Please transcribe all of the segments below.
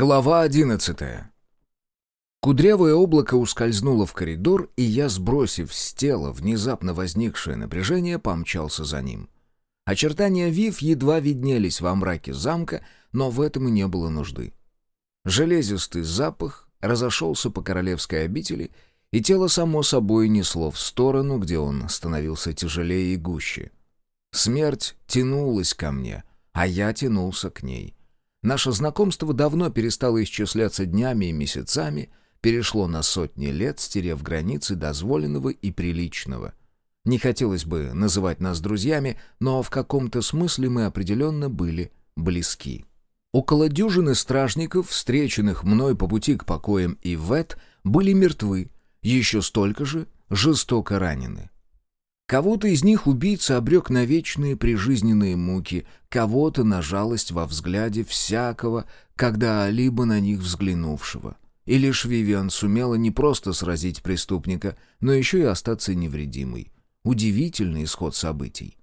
Глава одиннадцатая. Кудрявое облако ускользнуло в коридор, и я, сбросив с тела внезапно возникшее напряжение, помчался за ним. Очертания Вив едва виднелись во мраке замка, но в этом и не было нужды. Железистый запах разошелся по королевской обители, и тело само собой несло в сторону, где он становился тяжелее и гуще. Смерть тянулась ко мне, а я тянулся к ней — Наше знакомство давно перестало исчисляться днями и месяцами, перешло на сотни лет, стерев границы дозволенного и приличного. Не хотелось бы называть нас друзьями, но в каком-то смысле мы определенно были близки. Около дюжины стражников, встреченных мной по пути к покоям Ивет, были мертвы, еще столько же жестоко ранены. Кого-то из них убийца обрек на вечные прижизненные муки, кого-то на жалость во взгляде всякого, когда-либо на них взглянувшего. И лишь Вивиан сумела не просто сразить преступника, но еще и остаться невредимой. Удивительный исход событий.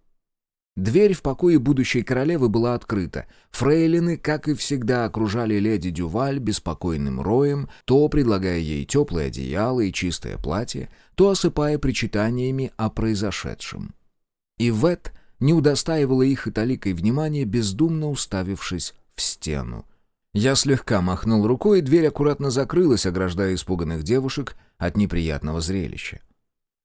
Дверь в покое будущей королевы была открыта. Фрейлины, как и всегда, окружали леди Дюваль беспокойным роем, то предлагая ей теплое одеяло и чистое платье, то осыпая причитаниями о произошедшем. Ивет не удостаивала их и таликой внимания, бездумно уставившись в стену. Я слегка махнул рукой, и дверь аккуратно закрылась, ограждая испуганных девушек от неприятного зрелища.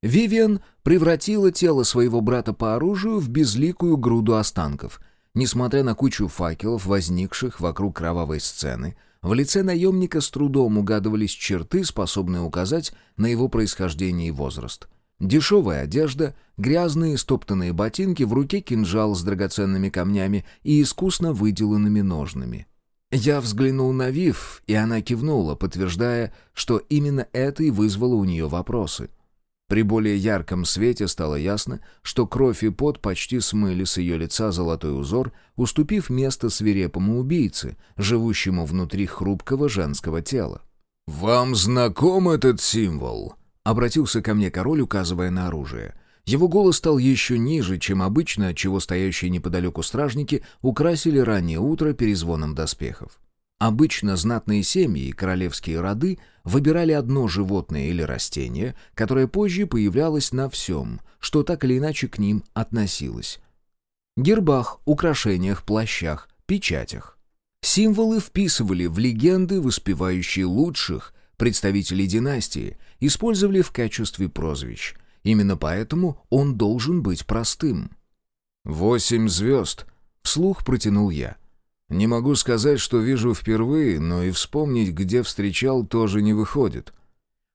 Вивиан превратила тело своего брата по оружию в безликую груду останков. Несмотря на кучу факелов, возникших вокруг кровавой сцены, в лице наемника с трудом угадывались черты, способные указать на его происхождение и возраст. Дешевая одежда, грязные стоптанные ботинки, в руке кинжал с драгоценными камнями и искусно выделанными ножными. Я взглянул на Вив, и она кивнула, подтверждая, что именно это и вызвало у нее вопросы — при более ярком свете стало ясно, что кровь и пот почти смыли с ее лица золотой узор, уступив место свирепому убийце, живущему внутри хрупкого женского тела. «Вам знаком этот символ?» — обратился ко мне король, указывая на оружие. Его голос стал еще ниже, чем обычно, отчего стоящие неподалеку стражники украсили раннее утро перезвоном доспехов. Обычно знатные семьи и королевские роды выбирали одно животное или растение, которое позже появлялось на всем, что так или иначе к ним относилось. Гербах, украшениях, плащах, печатях. Символы вписывали в легенды, воспевающие лучших представителей династии, использовали в качестве прозвищ. Именно поэтому он должен быть простым. «Восемь звезд», — вслух протянул я. Не могу сказать, что вижу впервые, но и вспомнить, где встречал, тоже не выходит.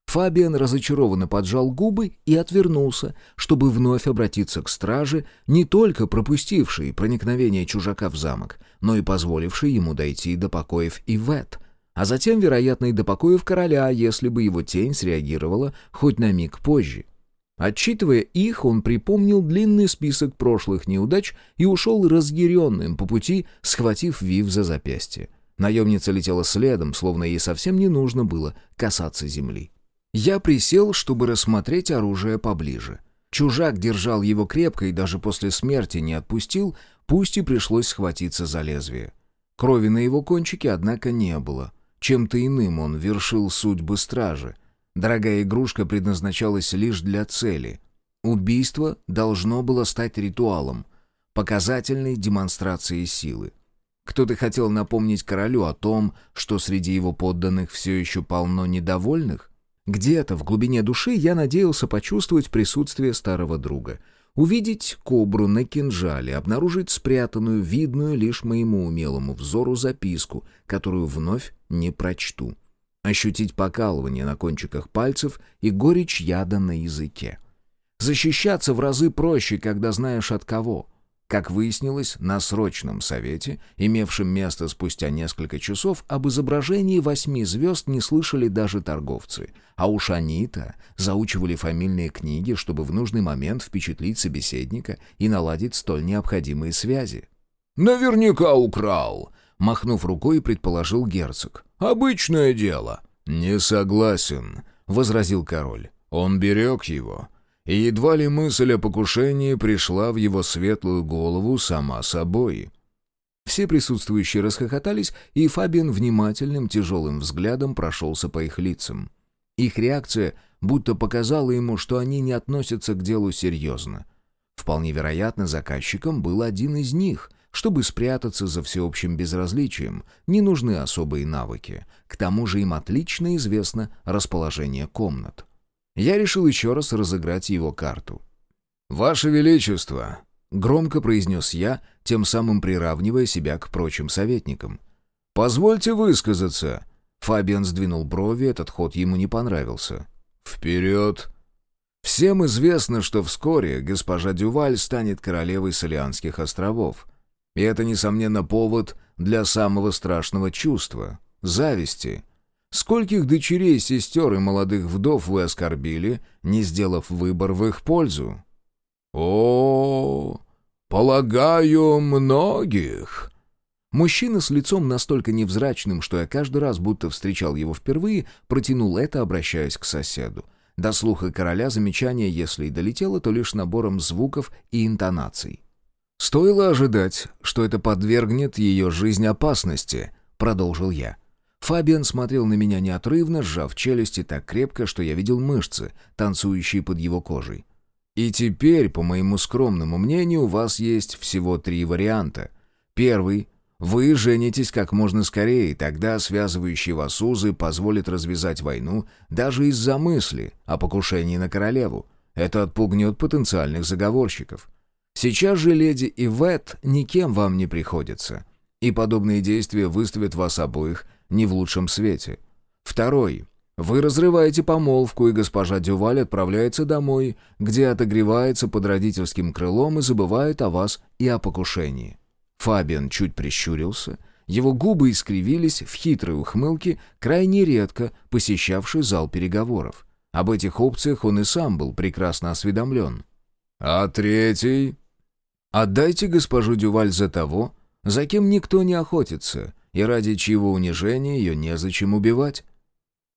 Фабиан разочарованно поджал губы и отвернулся, чтобы вновь обратиться к страже, не только пропустившей проникновение чужака в замок, но и позволившей ему дойти до покоев Ивет, а затем, вероятно, и до покоев короля, если бы его тень среагировала хоть на миг позже. Отчитывая их, он припомнил длинный список прошлых неудач и ушел разъяренным по пути, схватив Вив за запястье. Наемница летела следом, словно ей совсем не нужно было касаться земли. Я присел, чтобы рассмотреть оружие поближе. Чужак держал его крепко и даже после смерти не отпустил, пусть и пришлось схватиться за лезвие. Крови на его кончике, однако, не было. Чем-то иным он вершил судьбы стражи — Дорогая игрушка предназначалась лишь для цели. Убийство должно было стать ритуалом, показательной демонстрацией силы. Кто-то хотел напомнить королю о том, что среди его подданных все еще полно недовольных? Где-то в глубине души я надеялся почувствовать присутствие старого друга. Увидеть кобру на кинжале, обнаружить спрятанную, видную лишь моему умелому взору записку, которую вновь не прочту ощутить покалывание на кончиках пальцев и горечь яда на языке. Защищаться в разы проще, когда знаешь от кого. Как выяснилось, на срочном совете, имевшем место спустя несколько часов, об изображении восьми звезд не слышали даже торговцы. А уж они-то заучивали фамильные книги, чтобы в нужный момент впечатлить собеседника и наладить столь необходимые связи. «Наверняка украл!» — махнув рукой, предположил герцог. Обычное дело». «Не согласен», — возразил король. «Он берег его». И едва ли мысль о покушении пришла в его светлую голову сама собой. Все присутствующие расхохотались, и Фабиан внимательным тяжелым взглядом прошелся по их лицам. Их реакция будто показала ему, что они не относятся к делу серьезно. Вполне вероятно, заказчиком был один из них. Чтобы спрятаться за всеобщим безразличием, не нужны особые навыки. К тому же им отлично известно расположение комнат. Я решил еще раз разыграть его карту. «Ваше Величество!» — громко произнес я, тем самым приравнивая себя к прочим советникам. «Позвольте высказаться!» Фабиан сдвинул брови, этот ход ему не понравился. «Вперед!» Всем известно, что вскоре госпожа Дюваль станет королевой Солианских островов. И это, несомненно, повод для самого страшного чувства — зависти. Скольких дочерей, сестер и молодых вдов вы оскорбили, не сделав выбор в их пользу? О, полагаю, многих. Мужчина с лицом настолько невзрачным, что я каждый раз, будто встречал его впервые, протянул это, обращаясь к соседу. До слуха короля замечание, если и долетело, то лишь набором звуков и интонаций. «Стоило ожидать, что это подвергнет ее жизнь опасности», — продолжил я. Фабиан смотрел на меня неотрывно, сжав челюсти так крепко, что я видел мышцы, танцующие под его кожей. «И теперь, по моему скромному мнению, у вас есть всего три варианта. Первый вы женитесь как можно скорее, тогда связывающие вас узы позволят развязать войну даже из-за мысли о покушении на королеву. Это отпугнет потенциальных заговорщиков. Сейчас же леди Ивет никем вам не приходится, и подобные действия выставят вас обоих не в лучшем свете. Второй. Вы разрываете помолвку, и госпожа Дюваль отправляется домой, где отогревается под родительским крылом и забывает о вас и о покушении. Фабиан чуть прищурился, его губы искривились в хитрой ухмылке, крайне редко посещавший зал переговоров. Об этих опциях он и сам был прекрасно осведомлен. «А третий?» «Отдайте госпожу Дюваль за того, за кем никто не охотится, и ради чьего унижения ее незачем убивать».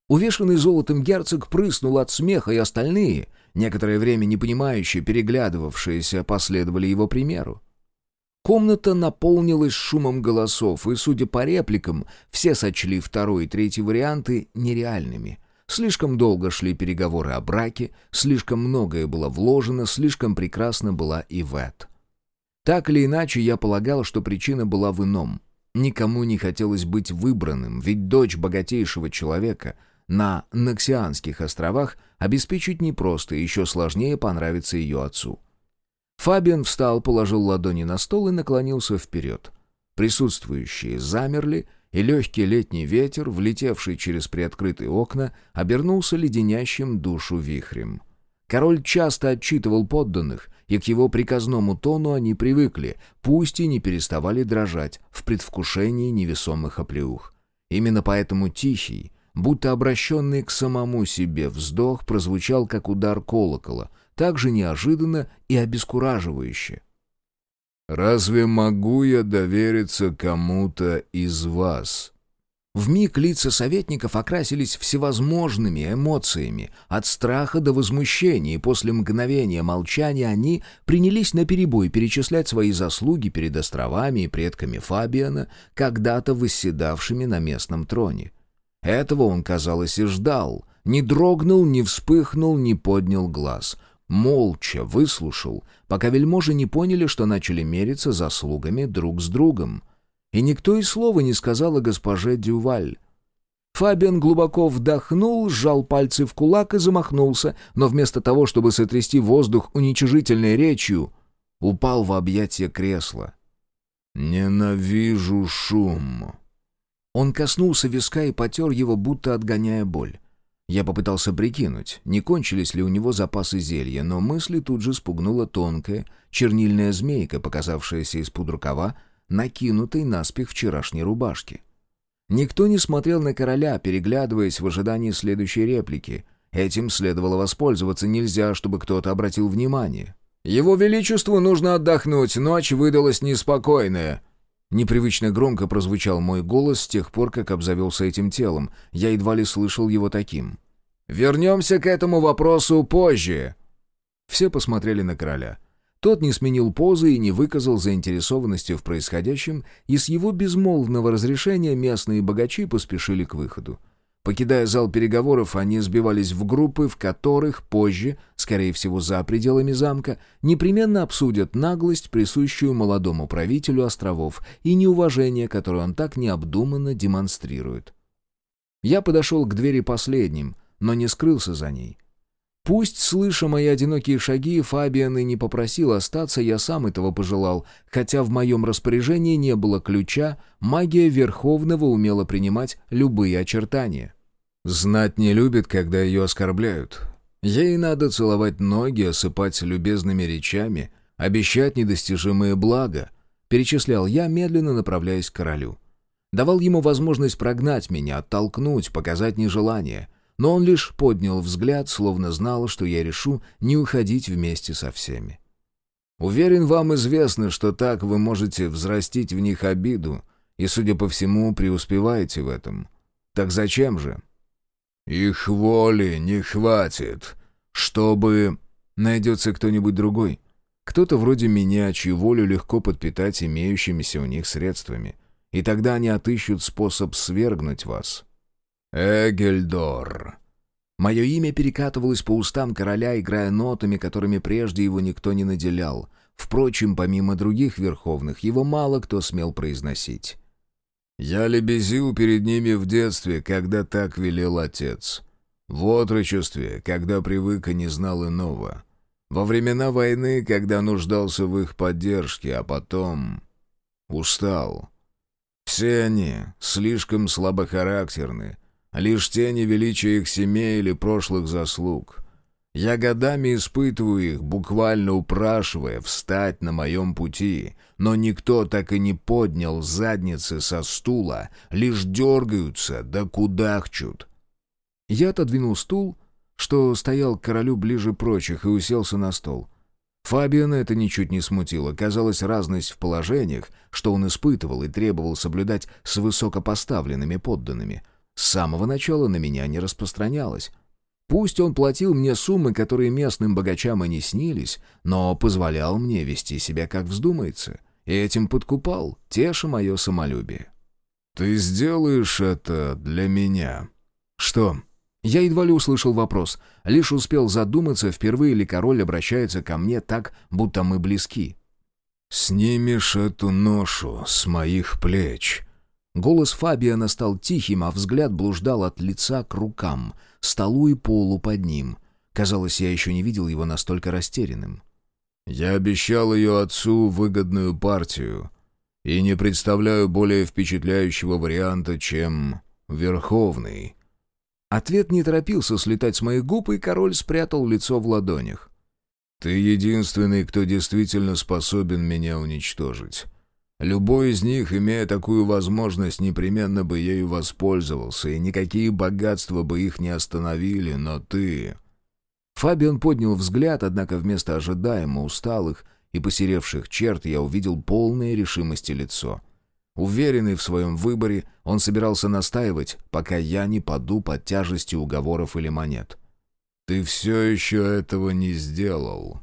Увешанный золотом герцог прыснул от смеха, и остальные, некоторое время непонимающие, переглядывавшиеся, последовали его примеру. Комната наполнилась шумом голосов, и, судя по репликам, все сочли второй и третий варианты нереальными. Слишком долго шли переговоры о браке, слишком многое было вложено, слишком прекрасна была и Вэт. Так или иначе, я полагал, что причина была в ином. Никому не хотелось быть выбранным, ведь дочь богатейшего человека на Ноксианских островах обеспечить непросто, еще сложнее понравиться ее отцу. Фабиан встал, положил ладони на стол и наклонился вперед. Присутствующие замерли, и легкий летний ветер, влетевший через приоткрытые окна, обернулся леденящим душу вихрем. Король часто отчитывал подданных, и к его приказному тону они привыкли, пусть и не переставали дрожать в предвкушении невесомых оплеух. Именно поэтому тихий, будто обращенный к самому себе вздох, прозвучал как удар колокола, так же неожиданно и обескураживающе. «Разве могу я довериться кому-то из вас?» Вмиг лица советников окрасились всевозможными эмоциями, от страха до возмущения, и после мгновения молчания они принялись наперебой перечислять свои заслуги перед островами и предками Фабиана, когда-то восседавшими на местном троне. Этого он, казалось, и ждал, не дрогнул, не вспыхнул, не поднял глаз — молча выслушал, пока вельможи не поняли, что начали мериться заслугами друг с другом. И никто и слова не сказал о госпоже Дюваль. Фабиан глубоко вдохнул, сжал пальцы в кулак и замахнулся, но вместо того, чтобы сотрясти воздух уничижительной речью, упал в объятия кресла. «Ненавижу шум». Он коснулся виска и потер его, будто отгоняя боль. Я попытался прикинуть, не кончились ли у него запасы зелья, но мысли тут же спугнула тонкая, чернильная змейка, показавшаяся из-под рукава, накинутой наспех вчерашней рубашки. Никто не смотрел на короля, переглядываясь в ожидании следующей реплики. Этим следовало воспользоваться, нельзя, чтобы кто-то обратил внимание. «Его Величеству нужно отдохнуть, ночь выдалась неспокойная», Непривычно громко прозвучал мой голос с тех пор, как обзавелся этим телом. Я едва ли слышал его таким. «Вернемся к этому вопросу позже!» Все посмотрели на короля. Тот не сменил позы и не выказал заинтересованности в происходящем, и с его безмолвного разрешения местные богачи поспешили к выходу. Покидая зал переговоров, они сбивались в группы, в которых позже, скорее всего за пределами замка, непременно обсудят наглость, присущую молодому правителю островов, и неуважение, которое он так необдуманно демонстрирует. Я подошел к двери последним, но не скрылся за ней. Пусть, слыша мои одинокие шаги, Фабиан и не попросил остаться, я сам этого пожелал, хотя в моем распоряжении не было ключа, магия Верховного умела принимать любые очертания. Знать не любит, когда ее оскорбляют. Ей надо целовать ноги, осыпать любезными речами, обещать недостижимые блага, перечислял я, медленно направляясь к королю. Давал ему возможность прогнать меня, оттолкнуть, показать нежелание — но он лишь поднял взгляд, словно знал, что я решу не уходить вместе со всеми. «Уверен, вам известно, что так вы можете взрастить в них обиду, и, судя по всему, преуспеваете в этом. Так зачем же?» «Их воли не хватит, чтобы...» «Найдется кто-нибудь другой. Кто-то вроде меня, чью волю легко подпитать имеющимися у них средствами. И тогда они отыщут способ свергнуть вас». «Эгельдор». Мое имя перекатывалось по устам короля, играя нотами, которыми прежде его никто не наделял. Впрочем, помимо других верховных, его мало кто смел произносить. «Я лебезил перед ними в детстве, когда так велел отец. В отрочестве, когда привык и не знал иного. Во времена войны, когда нуждался в их поддержке, а потом... устал. Все они слишком слабохарактерны» лишь тени величия их семей или прошлых заслуг. Я годами испытываю их, буквально упрашивая встать на моем пути, но никто так и не поднял задницы со стула, лишь дергаются да кудахчут. Я отодвинул стул, что стоял к королю ближе прочих, и уселся на стол. Фабиана это ничуть не смутило. Казалось, разность в положениях, что он испытывал и требовал соблюдать с высокопоставленными подданными — с самого начала на меня не распространялось. Пусть он платил мне суммы, которые местным богачам и не снились, но позволял мне вести себя как вздумается, и этим подкупал, теша мое самолюбие. «Ты сделаешь это для меня?» «Что?» Я едва ли услышал вопрос, лишь успел задуматься, впервые ли король обращается ко мне так, будто мы близки. «Снимешь эту ношу с моих плеч», Голос Фабиана стал тихим, а взгляд блуждал от лица к рукам, столу и полу под ним. Казалось, я еще не видел его настолько растерянным. «Я обещал ее отцу выгодную партию и не представляю более впечатляющего варианта, чем Верховный». Ответ не торопился слетать с моих губ, и король спрятал лицо в ладонях. «Ты единственный, кто действительно способен меня уничтожить. Любой из них, имея такую возможность, непременно бы ею воспользовался, и никакие богатства бы их не остановили, но ты...» Фабиан поднял взгляд, однако вместо ожидаемо усталых и посеревших черт я увидел полное решимости лицо. Уверенный в своем выборе, он собирался настаивать, пока я не паду под тяжестью уговоров или монет. «Ты все еще этого не сделал».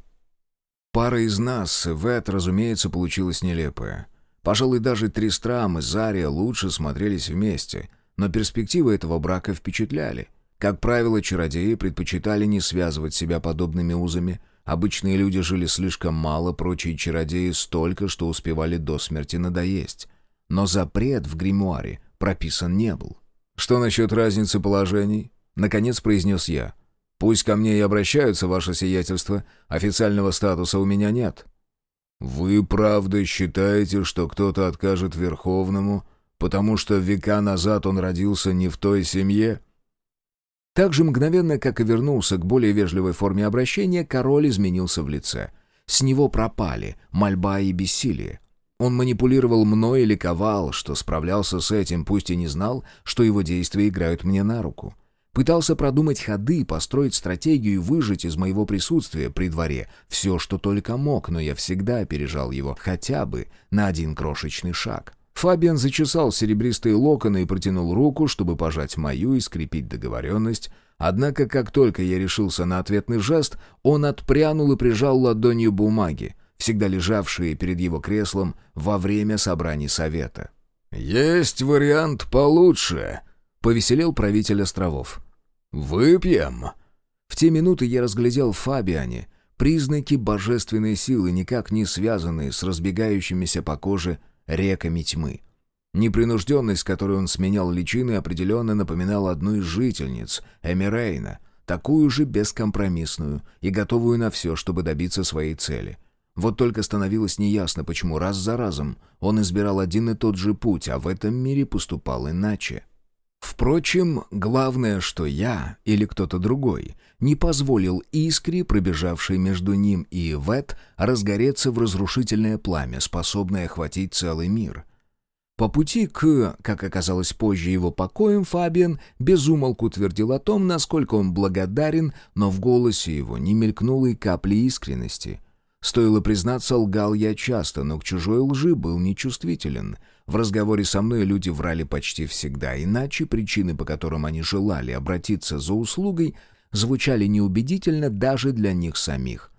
Пара из нас, Вет, разумеется, получилась нелепая. Пожалуй, даже Тристрам и Зария лучше смотрелись вместе, но перспективы этого брака впечатляли. Как правило, чародеи предпочитали не связывать себя подобными узами. Обычные люди жили слишком мало, прочие чародеи столько, что успевали до смерти надоесть. Но запрет в гримуаре прописан не был. «Что насчет разницы положений?» — наконец произнес я. «Пусть ко мне и обращаются, ваше сиятельство, официального статуса у меня нет». «Вы правда считаете, что кто-то откажет Верховному, потому что века назад он родился не в той семье?» Так же мгновенно, как и вернулся к более вежливой форме обращения, король изменился в лице. С него пропали мольба и бессилие. Он манипулировал мной и ликовал, что справлялся с этим, пусть и не знал, что его действия играют мне на руку. Пытался продумать ходы, построить стратегию и выжить из моего присутствия при дворе все, что только мог, но я всегда опережал его хотя бы на один крошечный шаг. Фабиан зачесал серебристые локоны и протянул руку, чтобы пожать мою и скрепить договоренность, однако как только я решился на ответный жест, он отпрянул и прижал ладонью бумаги, всегда лежавшие перед его креслом во время собраний совета. «Есть вариант получше», — повеселел правитель островов. «Выпьем». В те минуты я разглядел в Фабиане признаки божественной силы, никак не связанные с разбегающимися по коже реками тьмы. Непринужденность, которой он сменял личины, определенно напоминала одну из жительниц Эмирейна, такую же бескомпромиссную и готовую на все, чтобы добиться своей цели. Вот только становилось неясно, почему раз за разом он избирал один и тот же путь, а в этом мире поступал иначе. Впрочем, главное, что я или кто-то другой не позволил искре, пробежавшей между ним и Вет, разгореться в разрушительное пламя, способное охватить целый мир — по пути к, как оказалось позже его покоям, Фабиан безумолку твердил о том, насколько он благодарен, но в голосе его не мелькнуло и капли искренности. Стоило признаться, лгал я часто, но к чужой лжи был нечувствителен. В разговоре со мной люди врали почти всегда, иначе причины, по которым они желали обратиться за услугой, звучали неубедительно даже для них самих.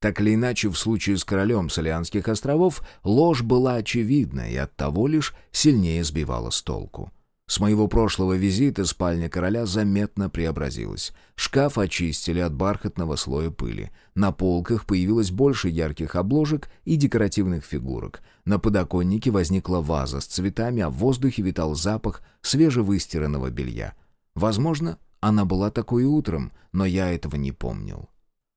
Так или иначе, в случае с королем Солианских островов ложь была очевидна и оттого лишь сильнее сбивала с толку. С моего прошлого визита спальня короля заметно преобразилась. Шкаф очистили от бархатного слоя пыли. На полках появилось больше ярких обложек и декоративных фигурок. На подоконнике возникла ваза с цветами, а в воздухе витал запах свежевыстиранного белья. Возможно, она была такой утром, но я этого не помнил.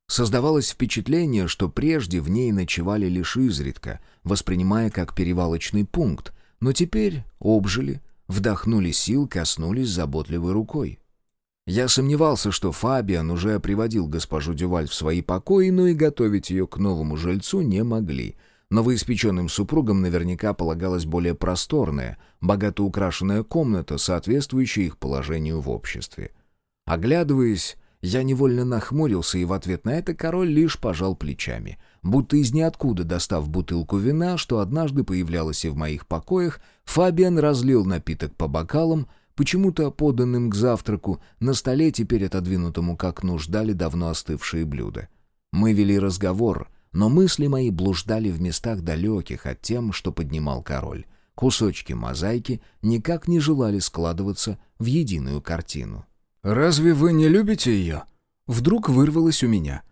Создавалось впечатление, что прежде в ней ночевали лишь изредка, воспринимая как перевалочный пункт, но теперь обжили, вдохнули сил, коснулись заботливой рукой. Я сомневался, что Фабиан уже приводил госпожу Дюваль в свои покои, но и готовить ее к новому жильцу не могли. Новоиспеченным супругам наверняка полагалась более просторная, богато украшенная комната, соответствующая их положению в обществе. Оглядываясь, я невольно нахмурился, и в ответ на это король лишь пожал плечами. Будто из ниоткуда достав бутылку вина, что однажды появлялась и в моих покоях, Фабиан разлил напиток по бокалам, почему-то поданным к завтраку, на столе теперь отодвинутому к окну ждали давно остывшие блюда. Мы вели разговор, но мысли мои блуждали в местах далеких от тем, что поднимал король. Кусочки мозаики никак не желали складываться в единую картину. «Разве вы не любите ее?» Вдруг вырвалось у меня.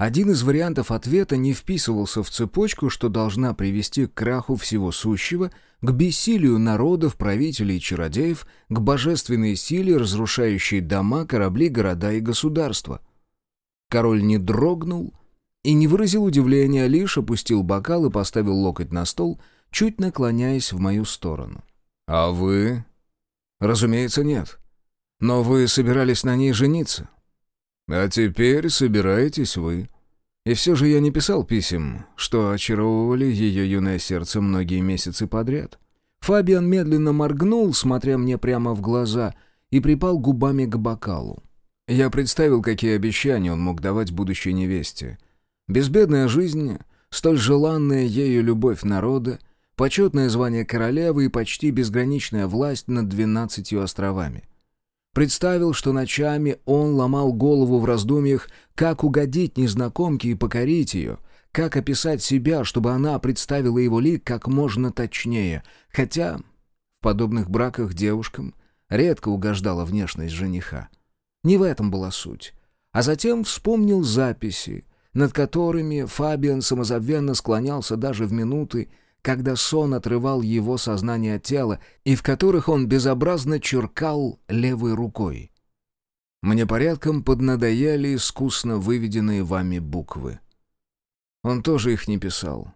Один из вариантов ответа не вписывался в цепочку, что должна привести к краху всего сущего, к бессилию народов, правителей и чародеев, к божественной силе, разрушающей дома, корабли, города и государства. Король не дрогнул и не выразил удивления, лишь опустил бокал и поставил локоть на стол, чуть наклоняясь в мою сторону. «А вы?» «Разумеется, нет. Но вы собирались на ней жениться. А теперь собираетесь вы. И все же я не писал писем, что очаровывали ее юное сердце многие месяцы подряд. Фабиан медленно моргнул, смотря мне прямо в глаза, и припал губами к бокалу. Я представил, какие обещания он мог давать будущей невесте. Безбедная жизнь, столь желанная ею любовь народа, почетное звание королевы и почти безграничная власть над двенадцатью островами. Представил, что ночами он ломал голову в раздумьях, как угодить незнакомке и покорить ее, как описать себя, чтобы она представила его лик как можно точнее, хотя в подобных браках девушкам редко угождала внешность жениха. Не в этом была суть. А затем вспомнил записи, над которыми Фабиан самозабвенно склонялся даже в минуты, когда сон отрывал его сознание от тела, и в которых он безобразно черкал левой рукой. Мне порядком поднадоели искусно выведенные вами буквы. Он тоже их не писал.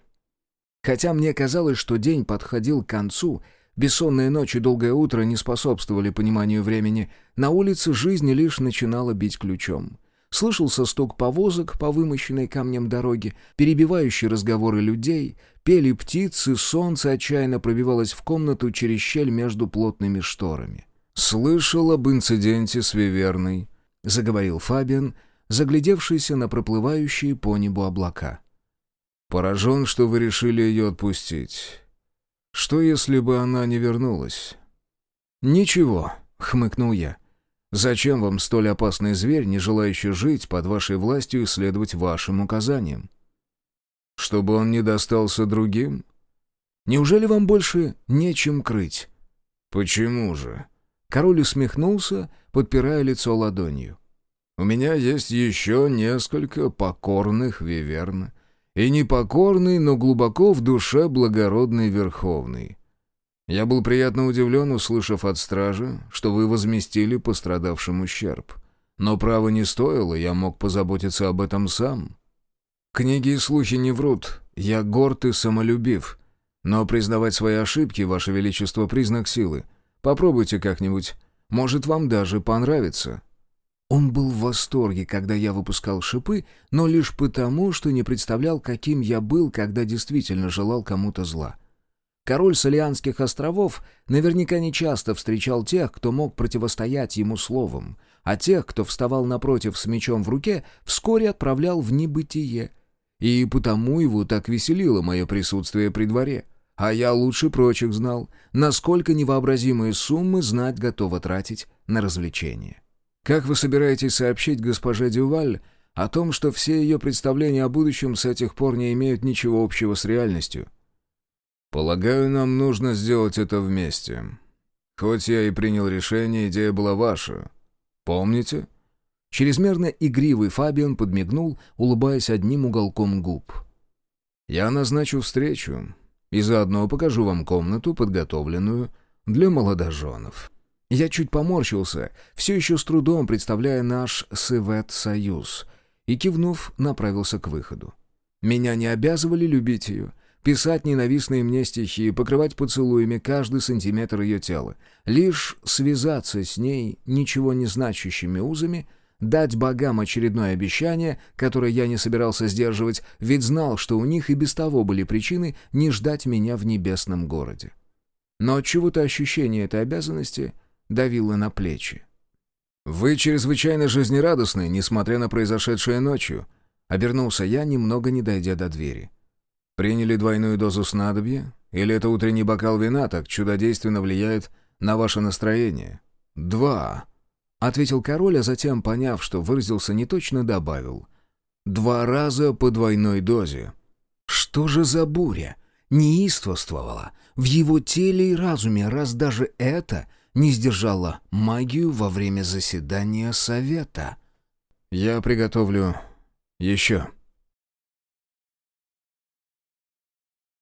Хотя мне казалось, что день подходил к концу, бессонные ночи и долгое утро не способствовали пониманию времени, на улице жизнь лишь начинала бить ключом. Слышался стук повозок по вымощенной камнем дороге, перебивающие разговоры людей, пели птицы, солнце отчаянно пробивалось в комнату через щель между плотными шторами. «Слышал об инциденте с Виверной», — заговорил Фабиан, заглядевшийся на проплывающие по небу облака. «Поражен, что вы решили ее отпустить. Что, если бы она не вернулась?» «Ничего», — хмыкнул я. Зачем вам столь опасный зверь, не желающий жить под вашей властью и следовать вашим указаниям? Чтобы он не достался другим? Неужели вам больше нечем крыть?» «Почему же?» Король усмехнулся, подпирая лицо ладонью. «У меня есть еще несколько покорных виверн. И непокорный, но глубоко в душе благородный Верховный. Я был приятно удивлен, услышав от стражи, что вы возместили пострадавшим ущерб. Но право не стоило, я мог позаботиться об этом сам. Книги и слухи не врут, я горд и самолюбив. Но признавать свои ошибки, Ваше Величество, признак силы. Попробуйте как-нибудь, может, вам даже понравится». Он был в восторге, когда я выпускал шипы, но лишь потому, что не представлял, каким я был, когда действительно желал кому-то зла. Король Солианских островов наверняка не часто встречал тех, кто мог противостоять ему словом, а тех, кто вставал напротив с мечом в руке, вскоре отправлял в небытие. И потому его так веселило мое присутствие при дворе. А я лучше прочих знал, насколько невообразимые суммы знать готова тратить на развлечения. Как вы собираетесь сообщить госпоже Дюваль о том, что все ее представления о будущем с этих пор не имеют ничего общего с реальностью? Полагаю, нам нужно сделать это вместе. Хоть я и принял решение, идея была ваша. Помните? Чрезмерно игривый Фабиан подмигнул, улыбаясь одним уголком губ. «Я назначу встречу и заодно покажу вам комнату, подготовленную для молодоженов». Я чуть поморщился, все еще с трудом представляя наш Сывет-союз, и, кивнув, направился к выходу. Меня не обязывали любить ее, писать ненавистные мне стихи, покрывать поцелуями каждый сантиметр ее тела, лишь связаться с ней ничего не значащими узами, дать богам очередное обещание, которое я не собирался сдерживать, ведь знал, что у них и без того были причины не ждать меня в небесном городе. Но чего-то ощущение этой обязанности — давила на плечи. «Вы чрезвычайно жизнерадостны, несмотря на произошедшее ночью», — обернулся я, немного не дойдя до двери. «Приняли двойную дозу снадобья? Или это утренний бокал вина так чудодейственно влияет на ваше настроение?» «Два», — ответил король, а затем, поняв, что выразился неточно, добавил. «Два раза по двойной дозе». «Что же за буря?» неистовствовала в его теле и разуме, раз даже это не сдержала магию во время заседания совета. «Я приготовлю еще»,